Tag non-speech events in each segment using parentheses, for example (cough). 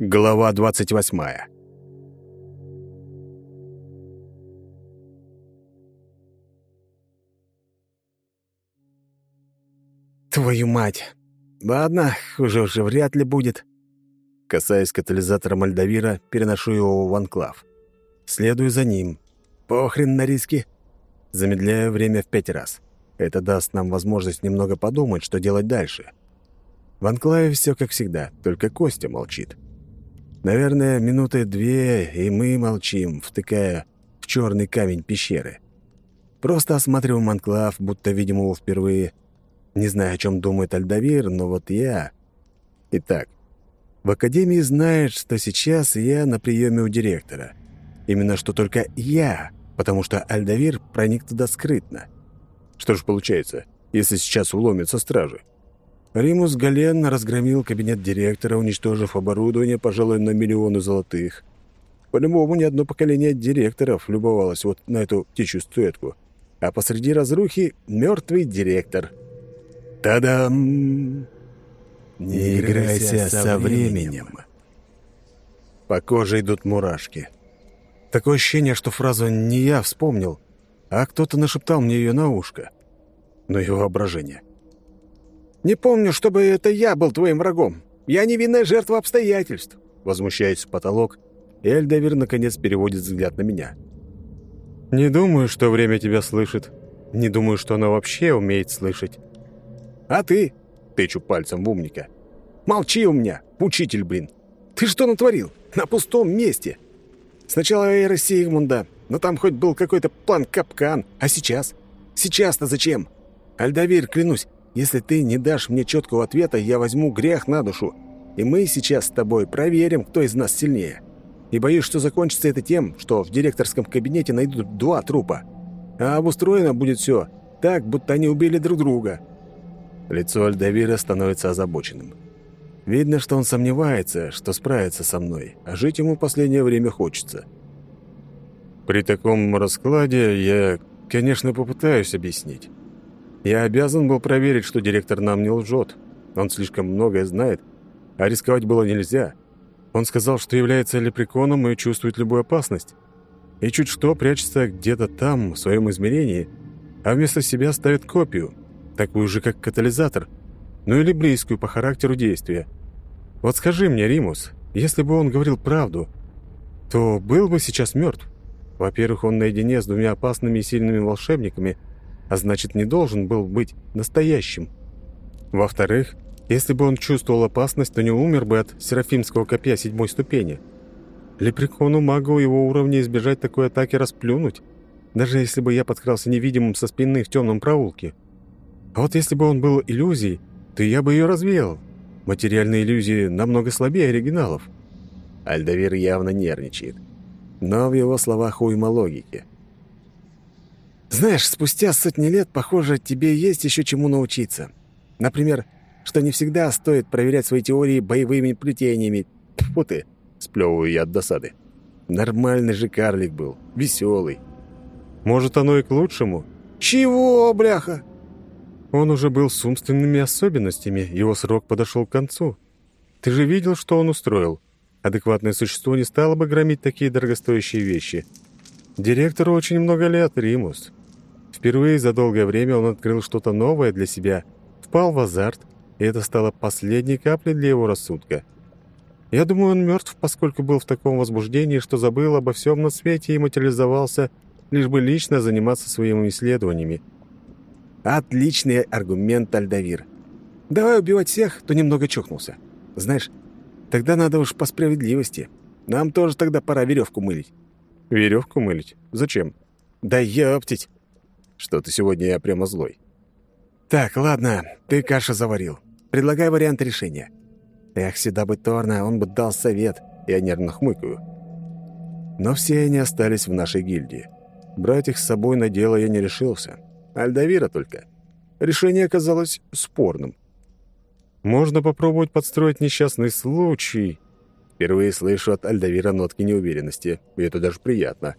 Глава двадцать восьмая. Твою мать! Ладно, хуже уже вряд ли будет. Касаясь катализатора Мальдавира, переношу его в анклав. Следую за ним. Похрен на риски. Замедляю время в пять раз. Это даст нам возможность немного подумать, что делать дальше. В анклаве все как всегда, только Костя молчит. Наверное, минуты две, и мы молчим, втыкая в черный камень пещеры. Просто осматриваем анклав, будто видим его впервые. Не знаю, о чем думает Альдавир, но вот я... Итак, в Академии знают, что сейчас я на приеме у директора. Именно что только я, потому что Альдавир проник туда скрытно. Что ж получается, если сейчас уломятся стражи? Римус Гален разгромил кабинет директора, уничтожив оборудование, пожалуй, на миллионы золотых. По-любому ни одно поколение директоров любовалось вот на эту птичью статуэтку. А посреди разрухи мертвый директор. Та-дам! Не играйся со временем. По коже идут мурашки. Такое ощущение, что фразу не я вспомнил, а кто-то нашептал мне ее на ушко. Но его воображение — «Не помню, чтобы это я был твоим врагом. Я невинная жертва обстоятельств», — возмущаясь в потолок, и Эльдавир наконец переводит взгляд на меня. «Не думаю, что время тебя слышит. Не думаю, что оно вообще умеет слышать». «А ты?» — тычу пальцем в умника. «Молчи у меня, учитель, блин! Ты что натворил? На пустом месте!» «Сначала Эйра Сигмунда, но там хоть был какой-то план-капкан, а сейчас? Сейчас-то зачем? Альдавир, клянусь, если ты не дашь мне четкого ответа, я возьму грех на душу. И мы сейчас с тобой проверим, кто из нас сильнее. И боюсь, что закончится это тем, что в директорском кабинете найдут два трупа. А обустроено будет все так, будто они убили друг друга». Лицо Альдавира становится озабоченным. Видно, что он сомневается, что справится со мной, а жить ему последнее время хочется. При таком раскладе я, конечно, попытаюсь объяснить. Я обязан был проверить, что директор нам не лжет. Он слишком многое знает, а рисковать было нельзя. Он сказал, что является лепреконом и чувствует любую опасность. И чуть что прячется где-то там, в своем измерении, а вместо себя ставит копию, такую же, как катализатор, ну или близкую по характеру действия. Вот скажи мне, Римус, если бы он говорил правду, то был бы сейчас мертв. Во-первых, он наедине с двумя опасными и сильными волшебниками – а значит, не должен был быть настоящим. Во-вторых, если бы он чувствовал опасность, то не умер бы от серафимского копья седьмой ступени. Лепрекону магу его уровня избежать такой атаки расплюнуть, даже если бы я подкрался невидимым со спины в темном проулке. А вот если бы он был иллюзией, то я бы ее развеял. Материальные иллюзии намного слабее оригиналов. Альдавир явно нервничает. Но в его словах уйма логики. Знаешь, спустя сотни лет, похоже, тебе есть еще чему научиться. Например, что не всегда стоит проверять свои теории боевыми плетениями. Тьфу ты, сплевываю я от досады. Нормальный же карлик был, веселый. Может, оно и к лучшему? Чего, бляха? Он уже был с умственными особенностями, его срок подошел к концу. Ты же видел, что он устроил. Адекватное существо не стало бы громить такие дорогостоящие вещи. Директору очень много лет, Римус. Впервые за долгое время он открыл что-то новое для себя, впал в азарт, и это стало последней каплей для его рассудка. Я думаю, он мертв, поскольку был в таком возбуждении, что забыл обо всем на свете и материализовался, лишь бы лично заниматься своими исследованиями. Отличный аргумент, Альдавир. Давай убивать всех, кто немного чухнулся. Знаешь, тогда надо уж по справедливости. Нам тоже тогда пора веревку мылить. Веревку мылить? Зачем? Да ёптить! Что-то сегодня я прямо злой. Так, ладно, ты кашу заварил. Предлагай вариант решения. Эх, сюда бы Торна, он бы дал совет. Я нервно хмыкаю. Но все они остались в нашей гильдии. Брать их с собой на дело я не решился. Альдавира только. Решение оказалось спорным. Можно попробовать подстроить несчастный случай. Впервые слышу от Альдавира нотки неуверенности, и это даже приятно.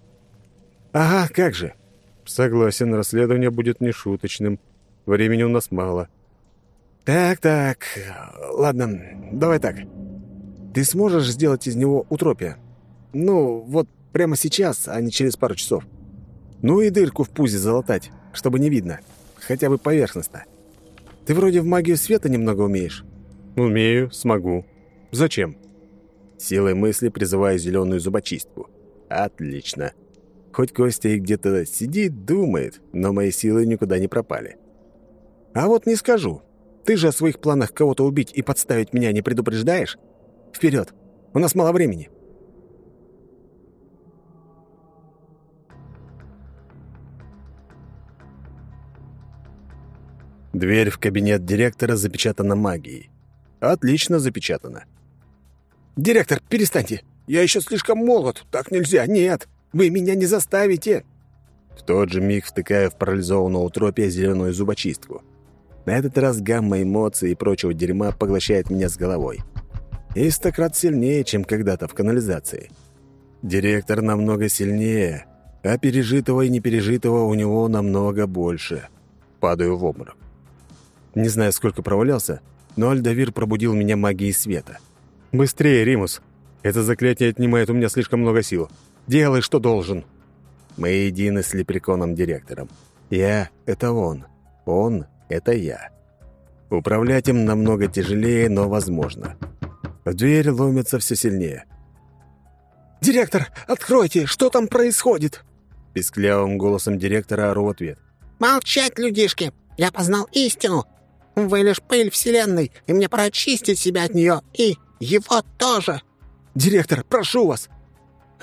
Ага, как же. Согласен, расследование будет нешуточным. Времени у нас мало. Так, так. Ладно, давай так. Ты сможешь сделать из него утропия? Ну, вот прямо сейчас, а не через пару часов. Ну и дырку в пузе залатать, чтобы не видно. Хотя бы поверхностно. Ты вроде в магию света немного умеешь. Умею, смогу. Зачем? Силой мысли призываю зеленую зубочистку. Отлично. Хоть Костя и где-то сидит, думает, но мои силы никуда не пропали. А вот не скажу. Ты же о своих планах кого-то убить и подставить меня не предупреждаешь? Вперед! У нас мало времени. Дверь в кабинет директора запечатана магией. Отлично запечатана. «Директор, перестаньте! Я еще слишком молод! Так нельзя! Нет! Вы меня не заставите!» В тот же миг втыкаю в парализованного утропия зеленую зубочистку. На этот раз гамма эмоций и прочего дерьма поглощает меня с головой и стократ сильнее, чем когда-то в канализации. Директор намного сильнее, а пережитого и непережитого у него намного больше. Падаю в обморок. Не знаю, сколько провалялся, но Альдавир пробудил меня магией света. «Быстрее, Римус! Это заклятие отнимает у меня слишком много сил. Делай, что должен!» Мы едины с лепреконом-директором. Я — это он. Он — это я. Управлять им намного тяжелее, но возможно. В дверь ломится все сильнее. «Директор, откройте! Что там происходит?» Писклявым голосом директора ору в ответ. «Молчать, людишки! Я познал истину! Вы лишь пыль Вселенной, и мне пора очистить себя от нее, и его тоже!» «Директор, прошу вас!»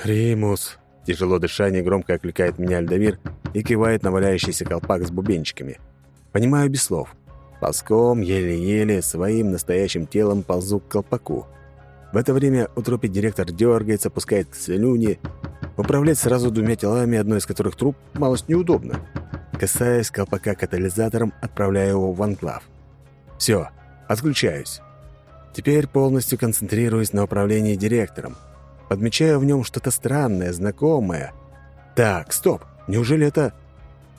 «Римус!» Тяжело дыша, негромко окликает меня Альдавир и кивает на валяющийся колпак с бубенчиками. Понимаю без слов. Ползком, еле-еле, своим настоящим телом ползу к колпаку. В это время утропий директор дергается, пускает слюни. Управлять сразу двумя телами, одно из которых труп, малость неудобно. Касаясь колпака катализатором, отправляю его в анклав. Все, отключаюсь. Теперь полностью концентрируюсь на управлении директором. Подмечаю в нем что-то странное, знакомое. Так, стоп, неужели это...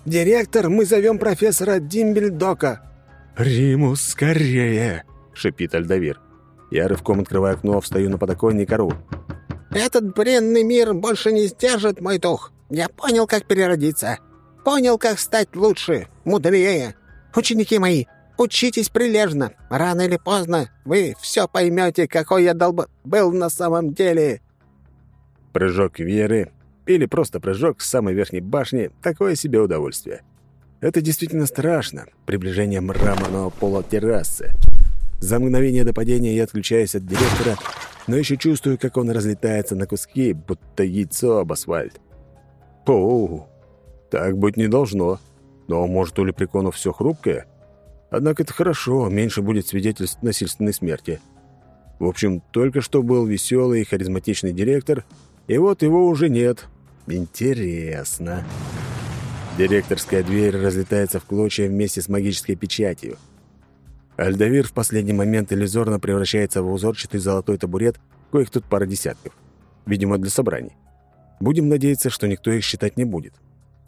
«Директор, мы зовем профессора Димбельдока!» «Римус, скорее!» — шипит Альдавир. Я рывком открываю окно, встаю на подоконник, ору. «Этот бренный мир больше не сдержит мой дух. Я понял, как переродиться. Понял, как стать лучше, мудрее. Ученики мои, учитесь прилежно. Рано или поздно вы все поймете, какой я долб... был на самом деле». Прыжок веры или просто прыжок с самой верхней башни — такое себе удовольствие. Это действительно страшно. Приближение мраморного пола террасы. За мгновение до падения я отключаюсь от директора, но еще чувствую, как он разлетается на куски, будто яйцо об асфальт. Оу, так быть не должно. Но, может, у лепреконов все хрупкое? Однако это хорошо, меньше будет свидетельств насильственной смерти. В общем, только что был веселый и харизматичный директор, и вот его уже нет. Интересно. Директорская дверь разлетается в клочья вместе с магической печатью. Альдавир в последний момент иллюзорно превращается в узорчатый золотой табурет, коих тут пара десятков. Видимо, для собраний. Будем надеяться, что никто их считать не будет.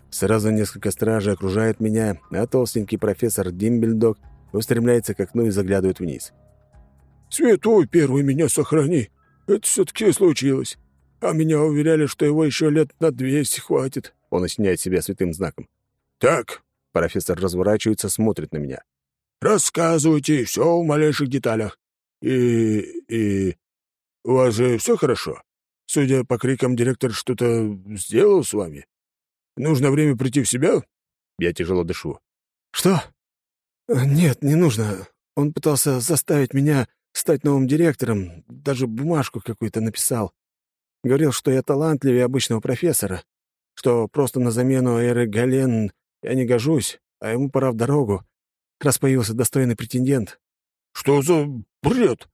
Сразу несколько стражей окружают меня, а толстенький профессор Димбельдог устремляется к окну и заглядывает вниз. «Святой первый меня сохрани! Это все-таки случилось. А меня уверяли, что его еще лет на двести хватит. Он осеняет себя святым знаком. «Так», — профессор разворачивается, смотрит на меня. «Рассказывайте все в малейших деталях. И... и... У вас же все хорошо? Судя по крикам, директор что-то сделал с вами? Нужно время прийти в себя?» Я тяжело дышу. «Что?» «Нет, не нужно. Он пытался заставить меня стать новым директором, даже бумажку какую-то написал. Говорил, что я талантливее обычного профессора что просто на замену Эры Гален я не гожусь, а ему пора в дорогу, раз появился достойный претендент. «Что за бред?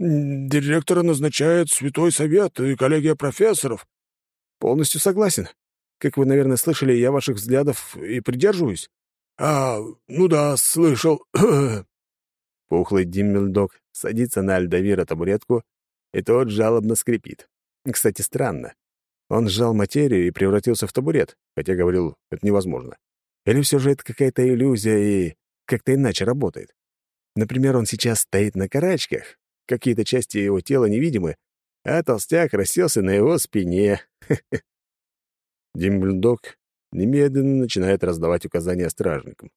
Директора назначает Святой Совет и коллегия профессоров». «Полностью согласен. Как вы, наверное, слышали, я ваших взглядов и придерживаюсь». «А, ну да, слышал». (clears throat) Пухлый Диммельдог садится на Альдавира табуретку, и тот жалобно скрипит. Кстати, странно. Он сжал материю и превратился в табурет, хотя говорил, это невозможно. Или все же это какая-то иллюзия и как-то иначе работает. Например, он сейчас стоит на карачках, какие-то части его тела невидимы, а толстяк расселся на его спине. (laughs) Димбльдог немедленно начинает раздавать указания стражникам.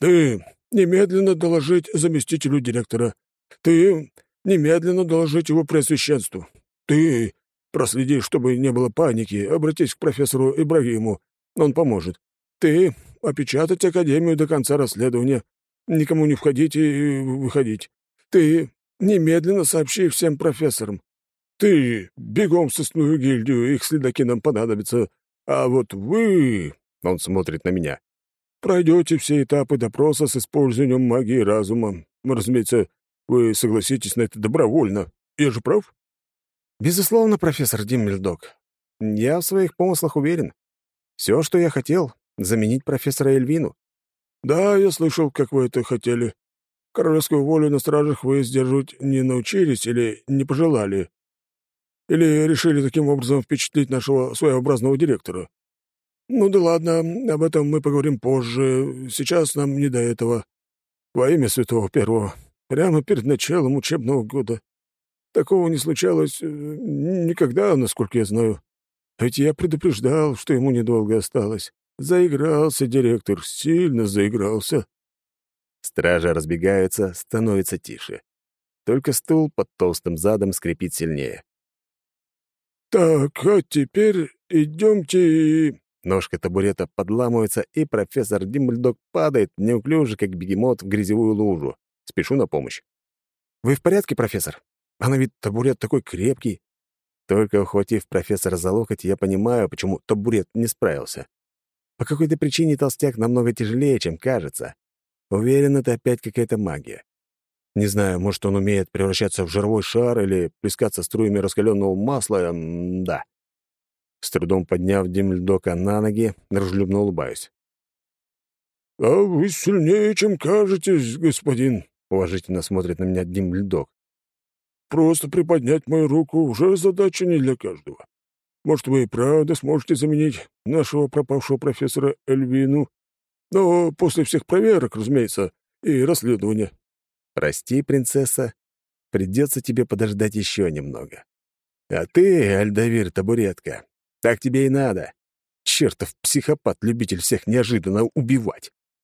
«Ты немедленно доложить заместителю директора. Ты немедленно доложить его преосвященству. Ты проследи, чтобы не было паники, обратись к профессору Ибрагиму, он поможет. Ты опечатать Академию до конца расследования, никому не входить и выходить. Ты немедленно сообщи всем профессорам. Ты бегом в сосную гильдию, их следаки нам понадобятся. А вот вы, — он смотрит на меня, — пройдете все этапы допроса с использованием магии разума. Разумеется, вы согласитесь на это добровольно. Я же прав? Безусловно, профессор Диммельдок. Я в своих помыслах уверен. Все, что я хотел, — заменить профессора Эльвину. Да, я слышал, как вы это хотели. Королевскую волю на стражах вы сдерживать не научились или не пожелали? Или решили таким образом впечатлить нашего своеобразного директора? Ну да ладно, об этом мы поговорим позже. Сейчас нам не до этого. Во имя Святого Первого. Прямо перед началом учебного года. Такого не случалось э, никогда, насколько я знаю. Ведь я предупреждал, что ему недолго осталось. Заигрался директор, сильно заигрался. Стражи разбегаются, становится тише. Только стул под толстым задом скрипит сильнее. «Так, а теперь идемте и...» Ножка табурета подламывается, и профессор Димбльдог падает неуклюже, как бегемот, в грязевую лужу. Спешу на помощь. «Вы в порядке, профессор? Она ведь табурет такой крепкий». Только ухватив профессора за локоть, я понимаю, почему табурет не справился. По какой-то причине толстяк намного тяжелее, чем кажется. Уверен, это опять какая-то магия. Не знаю, может, он умеет превращаться в жировой шар или плескаться струями раскаленного масла. Да. С трудом подняв Демельдока на ноги, дружелюбно улыбаюсь. «А вы сильнее, чем кажетесь, господин», — уважительно смотрит на меня Демельдок. «Просто приподнять мою руку уже задача не для каждого. Может, вы и правда сможете заменить нашего пропавшего профессора Эльвину, но после всех проверок, разумеется, и расследования». «Прости, принцесса, придется тебе подождать еще немного. А ты, Альдавир Табуретка, так тебе и надо. Чертов психопат-любитель всех неожиданно убивать.